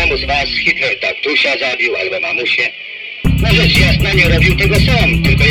jednemu z was Hitler tatusia zabił albo mamusię. No rzecz jasna nie robił tego sam, tylko